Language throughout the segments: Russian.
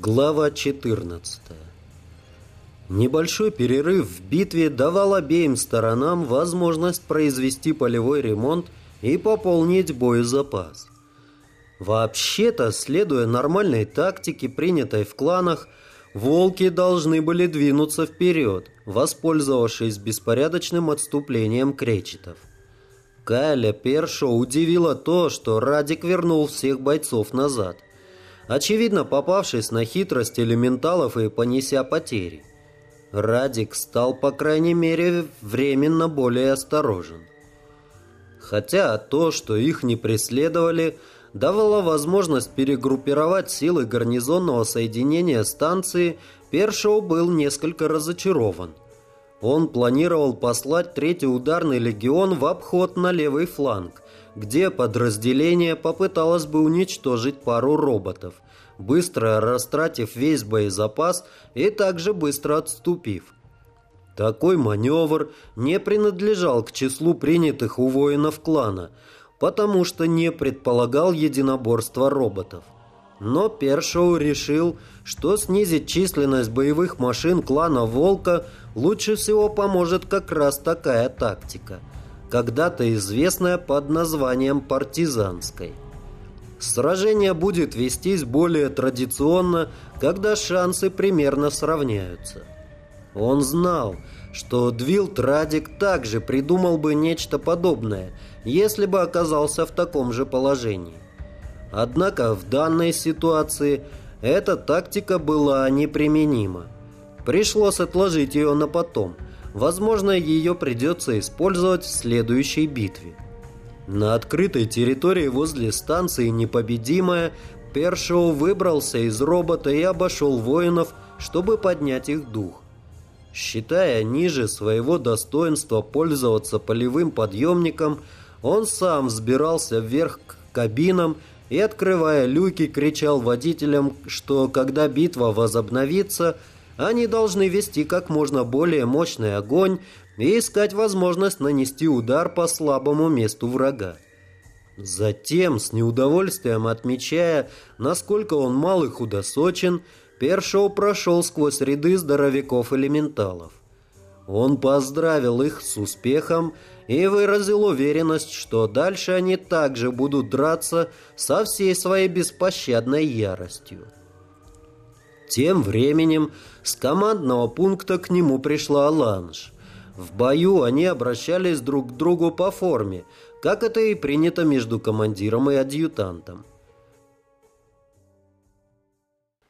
Глава 14 Небольшой перерыв в битве давал обеим сторонам возможность произвести полевой ремонт и пополнить боезапас. Вообще-то, следуя нормальной тактике, принятой в кланах, волки должны были двинуться вперед, воспользовавшись беспорядочным отступлением кречетов. Кайля Першо удивило то, что Радик вернул всех бойцов назад – очевидно попавшись на хитрость элементалов и понеся потери. Радик стал, по крайней мере, временно более осторожен. Хотя то, что их не преследовали, давало возможность перегруппировать силы гарнизонного соединения станции, Першоу был несколько разочарован. Он планировал послать третий ударный легион в обход на левый фланг, где подразделение попыталось бы уничтожить пару роботов, быстро растратив весь боезапас и также быстро отступив. Такой маневр не принадлежал к числу принятых у воинов клана, потому что не предполагал единоборства роботов. Но Першоу решил, что снизить численность боевых машин клана «Волка» лучше всего поможет как раз такая тактика – когда-то известная под названием партизанской. Сражение будет вестись более традиционно, когда шансы примерно сравняются. Он знал, что Двилт Радик также придумал бы нечто подобное, если бы оказался в таком же положении. Однако в данной ситуации эта тактика была неприменима. Пришлось отложить ее на потом – Возможно, ее придется использовать в следующей битве. На открытой территории возле станции «Непобедимая» Першоу выбрался из робота и обошел воинов, чтобы поднять их дух. Считая ниже своего достоинства пользоваться полевым подъемником, он сам взбирался вверх к кабинам и, открывая люки, кричал водителям, что когда битва возобновится – они должны вести как можно более мощный огонь и искать возможность нанести удар по слабому месту врага. Затем, с неудовольствием отмечая, насколько он мал и худосочен, Першоу прошел сквозь ряды здоровяков-элементалов. Он поздравил их с успехом и выразил уверенность, что дальше они также будут драться со всей своей беспощадной яростью. Тем временем с командного пункта к нему пришла Ланж. В бою они обращались друг к другу по форме, как это и принято между командиром и адъютантом.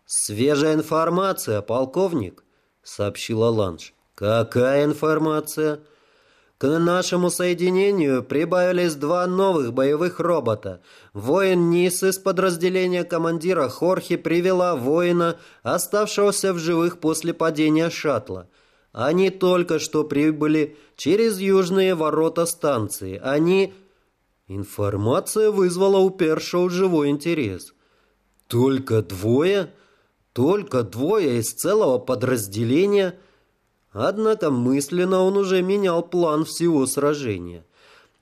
«Свежая информация, полковник», — сообщила Ланж. «Какая информация?» К нашему соединению прибавились два новых боевых робота. Воин Нис из подразделения командира Хорхи привела воина, оставшегося в живых после падения шаттла. Они только что прибыли через южные ворота станции. Они... Информация вызвала у Першоу живой интерес. Только двое? Только двое из целого подразделения – Однако мысленно он уже менял план всего сражения.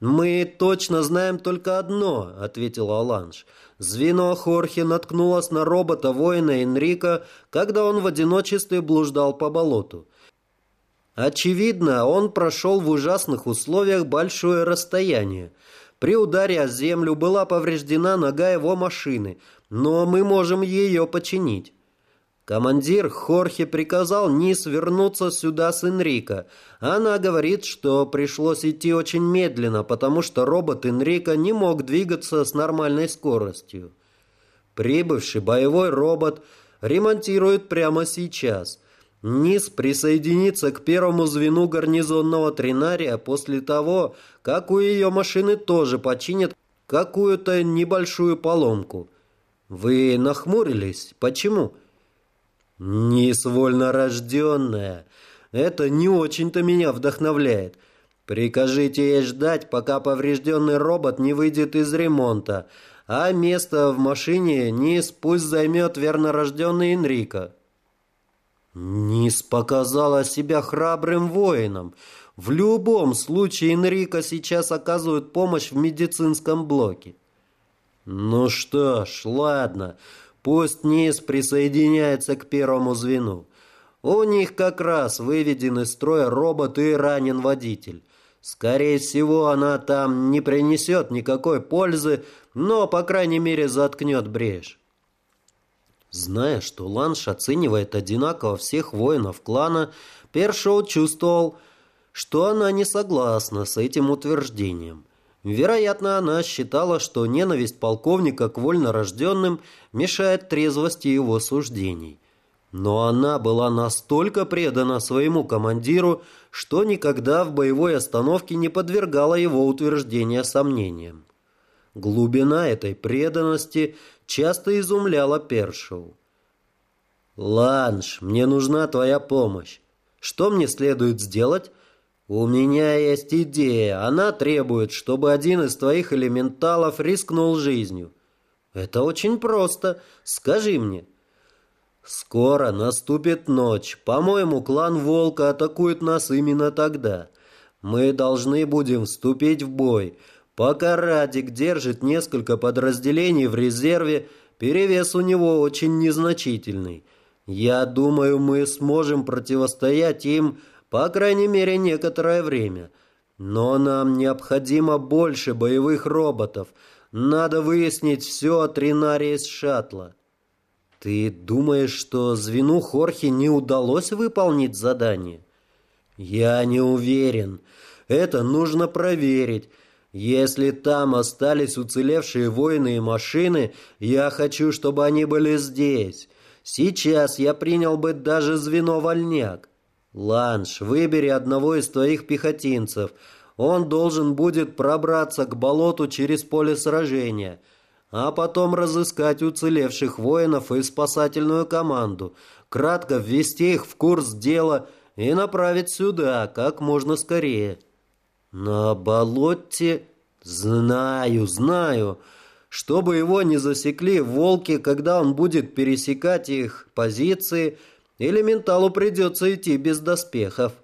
«Мы точно знаем только одно», — ответил Аланж. «Звено Хорхе наткнулось на робота воина Энрика, когда он в одиночестве блуждал по болоту. Очевидно, он прошел в ужасных условиях большое расстояние. При ударе о землю была повреждена нога его машины, но мы можем ее починить». Командир Хорхе приказал Низ вернуться сюда с Энрико. Она говорит, что пришлось идти очень медленно, потому что робот Энрико не мог двигаться с нормальной скоростью. Прибывший боевой робот ремонтирует прямо сейчас. Низ присоединится к первому звену гарнизонного тринария после того, как у ее машины тоже починят какую-то небольшую поломку. Вы нахмурились? Почему? «Низ вольнорожденная. Это не очень-то меня вдохновляет. Прикажите ей ждать, пока поврежденный робот не выйдет из ремонта, а место в машине Низ пусть займет вернорожденный Энрико». Низ показала себя храбрым воином. В любом случае Энрико сейчас оказывает помощь в медицинском блоке. «Ну что ж, ладно». Пусть низ присоединяется к первому звену. У них как раз выведен из строя робот и ранен водитель. Скорее всего, она там не принесет никакой пользы, но, по крайней мере, заткнет брешь. Зная, что Ланш оценивает одинаково всех воинов клана, Першоу чувствовал, что она не согласна с этим утверждением. Вероятно, она считала, что ненависть полковника к вольнорожденным мешает трезвости его суждений. Но она была настолько предана своему командиру, что никогда в боевой остановке не подвергала его утверждения сомнениям. Глубина этой преданности часто изумляла Першоу. «Ланш, мне нужна твоя помощь. Что мне следует сделать?» «У меня есть идея. Она требует, чтобы один из твоих элементалов рискнул жизнью». «Это очень просто. Скажи мне». «Скоро наступит ночь. По-моему, клан Волка атакует нас именно тогда. Мы должны будем вступить в бой. Пока Радик держит несколько подразделений в резерве, перевес у него очень незначительный. Я думаю, мы сможем противостоять им, по крайней мере, некоторое время. Но нам необходимо больше боевых роботов. Надо выяснить все о тринарии с шаттла. Ты думаешь, что звену Хорхи не удалось выполнить задание? Я не уверен. Это нужно проверить. Если там остались уцелевшие воины и машины, я хочу, чтобы они были здесь. Сейчас я принял бы даже звено вольняк. Ланш, выбери одного из твоих пехотинцев. Он должен будет пробраться к болоту через поле сражения – а потом разыскать уцелевших воинов и спасательную команду, кратко ввести их в курс дела и направить сюда как можно скорее. На болоте знаю, знаю, чтобы его не засекли волки, когда он будет пересекать их позиции, элементалу придется идти без доспехов.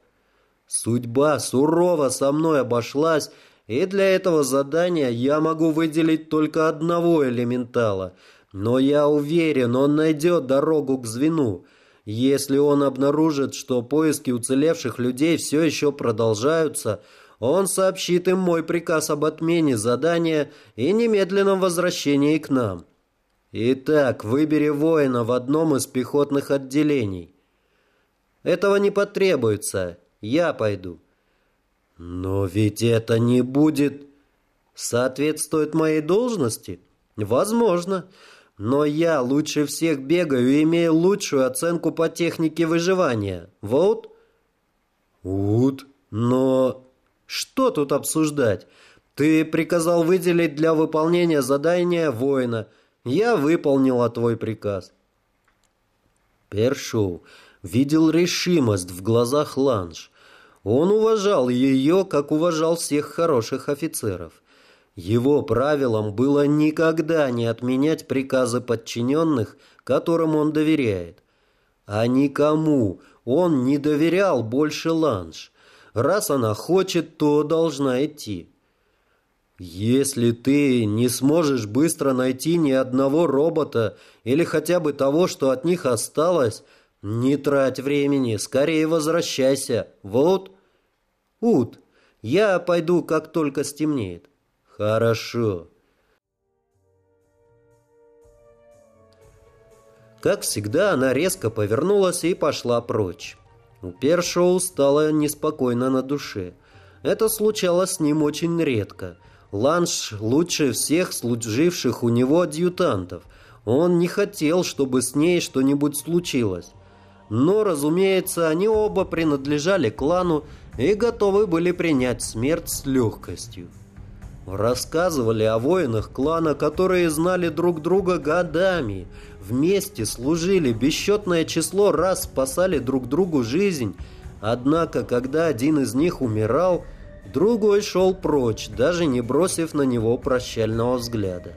Судьба сурово со мной обошлась, и для этого задания я могу выделить только одного элементала. Но я уверен, он найдет дорогу к звену. Если он обнаружит, что поиски уцелевших людей все еще продолжаются, он сообщит им мой приказ об отмене задания и немедленном возвращении к нам. Итак, выбери воина в одном из пехотных отделений. Этого не потребуется. Я пойду. Но ведь это не будет... Соответствует моей должности? Возможно. Но я лучше всех бегаю и имею лучшую оценку по технике выживания. Вот? Вот. Но... Что тут обсуждать? Ты приказал выделить для выполнения задания воина. Я выполнила твой приказ. Першу видел решимость в глазах Ланж. Он уважал ее, как уважал всех хороших офицеров. Его правилом было никогда не отменять приказы подчиненных, которым он доверяет. А никому он не доверял больше Ланж. Раз она хочет, то должна идти. Если ты не сможешь быстро найти ни одного робота или хотя бы того, что от них осталось, не трать времени, скорее возвращайся. Вот Ут, я пойду, как только стемнеет. Хорошо. Как всегда, она резко повернулась и пошла прочь. У Першоу стало неспокойно на душе. Это случалось с ним очень редко. Ланш лучше всех служивших у него адъютантов. Он не хотел, чтобы с ней что-нибудь случилось. Но, разумеется, они оба принадлежали клану и готовы были принять смерть с легкостью. Рассказывали о воинах клана, которые знали друг друга годами, вместе служили, бесчетное число раз спасали друг другу жизнь, однако, когда один из них умирал, другой шел прочь, даже не бросив на него прощального взгляда.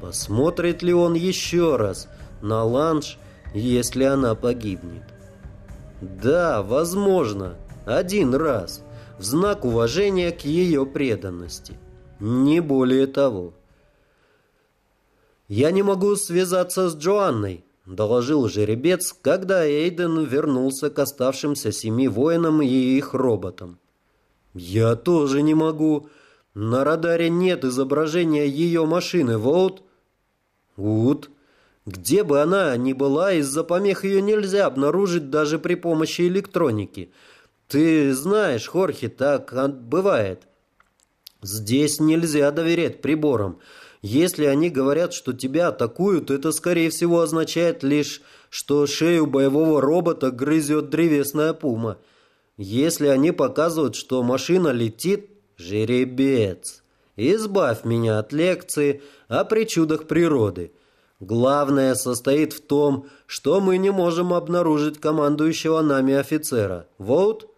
Посмотрит ли он еще раз на ланж, если она погибнет? Да, возможно, один раз, в знак уважения к ее преданности. Не более того. «Я не могу связаться с Джоанной», — доложил жеребец, когда Эйден вернулся к оставшимся семи воинам и их роботам. «Я тоже не могу. На радаре нет изображения ее машины, вот». «Ут. Где бы она ни была, из-за помех ее нельзя обнаружить даже при помощи электроники. Ты знаешь, Хорхе, так бывает. Здесь нельзя доверять приборам». Если они говорят, что тебя атакуют, это, скорее всего, означает лишь, что шею боевого робота грызет древесная пума. Если они показывают, что машина летит, жеребец. Избавь меня от лекции о причудах природы. Главное состоит в том, что мы не можем обнаружить командующего нами офицера. Вот?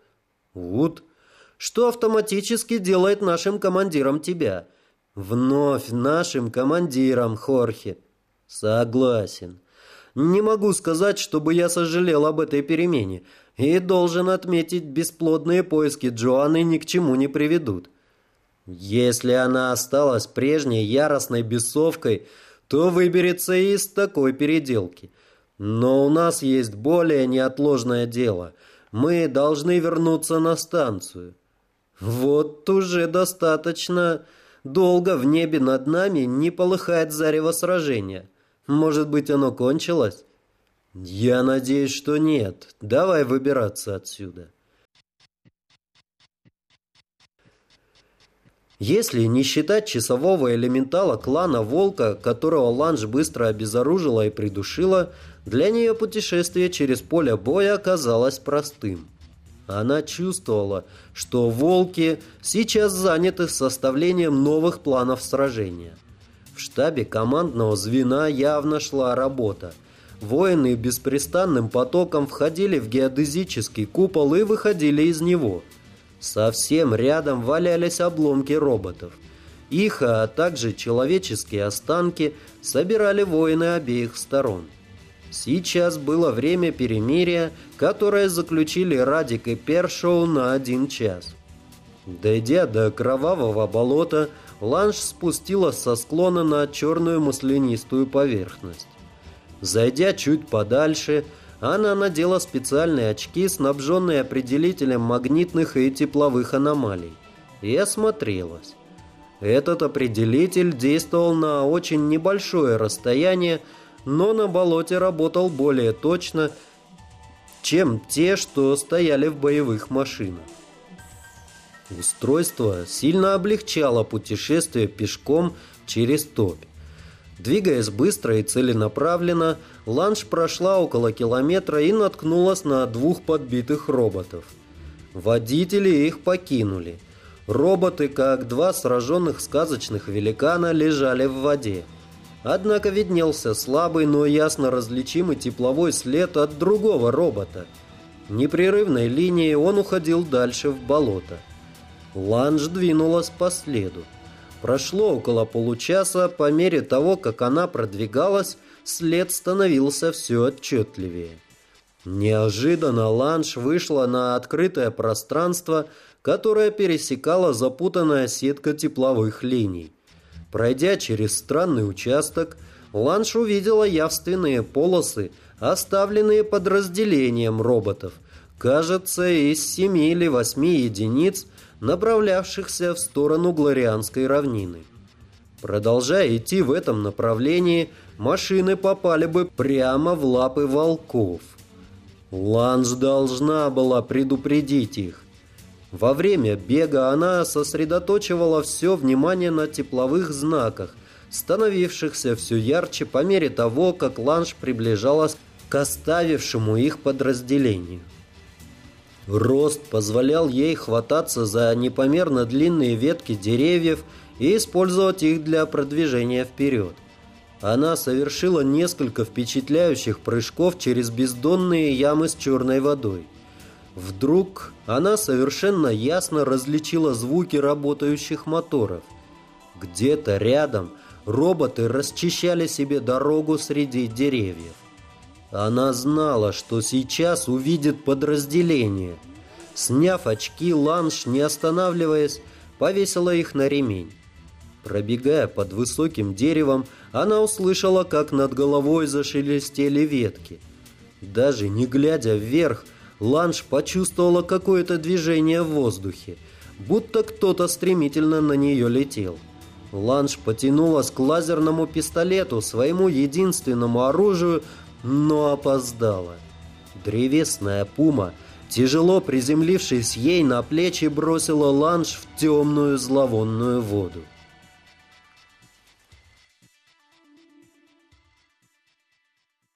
Вот. Что автоматически делает нашим командиром тебя – Вновь нашим командиром, Хорхе. Согласен. Не могу сказать, чтобы я сожалел об этой перемене. И должен отметить, бесплодные поиски Джоанны ни к чему не приведут. Если она осталась прежней яростной бесовкой, то выберется из такой переделки. Но у нас есть более неотложное дело. Мы должны вернуться на станцию. Вот уже достаточно Долго в небе над нами не полыхает зарево сражения. Может быть, оно кончилось? Я надеюсь, что нет. Давай выбираться отсюда. Если не считать часового элементала клана Волка, которого Ланж быстро обезоружила и придушила, для нее путешествие через поле боя оказалось простым. Она чувствовала, что волки сейчас заняты составлением новых планов сражения. В штабе командного звена явно шла работа. Воины беспрестанным потоком входили в геодезический купол и выходили из него. Совсем рядом валялись обломки роботов. Их, а также человеческие останки собирали воины обеих сторон. Сейчас было время перемирия, которое заключили Радик и Першоу на один час. Дойдя до кровавого болота, Ланш спустила со склона на черную маслянистую поверхность. Зайдя чуть подальше, она надела специальные очки, снабженные определителем магнитных и тепловых аномалий, и осмотрелась. Этот определитель действовал на очень небольшое расстояние, но на болоте работал более точно, чем те, что стояли в боевых машинах. Устройство сильно облегчало путешествие пешком через топь. Двигаясь быстро и целенаправленно, Ланш прошла около километра и наткнулась на двух подбитых роботов. Водители их покинули. Роботы, как два сраженных сказочных великана, лежали в воде. Однако виднелся слабый, но ясно различимый тепловой след от другого робота. Непрерывной линией он уходил дальше в болото. Ланж двинулась по следу. Прошло около получаса, по мере того, как она продвигалась, след становился все отчетливее. Неожиданно Ланж вышла на открытое пространство, которое пересекала запутанная сетка тепловых линий. Пройдя через странный участок, Ланш увидела явственные полосы, оставленные подразделением роботов, кажется, из семи или восьми единиц, направлявшихся в сторону Глорианской равнины. Продолжая идти в этом направлении, машины попали бы прямо в лапы волков. Ланж должна была предупредить их. Во время бега она сосредоточивала все внимание на тепловых знаках, становившихся все ярче по мере того, как ланж приближалась к оставившему их подразделению. Рост позволял ей хвататься за непомерно длинные ветки деревьев и использовать их для продвижения вперед. Она совершила несколько впечатляющих прыжков через бездонные ямы с черной водой. Вдруг она совершенно ясно различила звуки работающих моторов. Где-то рядом роботы расчищали себе дорогу среди деревьев. Она знала, что сейчас увидит подразделение. Сняв очки, Ланш, не останавливаясь, повесила их на ремень. Пробегая под высоким деревом, она услышала, как над головой зашелестели ветки. Даже не глядя вверх, Ланж почувствовала какое-то движение в воздухе, будто кто-то стремительно на нее летел. Ланж потянулась к лазерному пистолету, своему единственному оружию, но опоздала. Древесная пума, тяжело приземлившись ей на плечи, бросила Ланж в темную зловонную воду.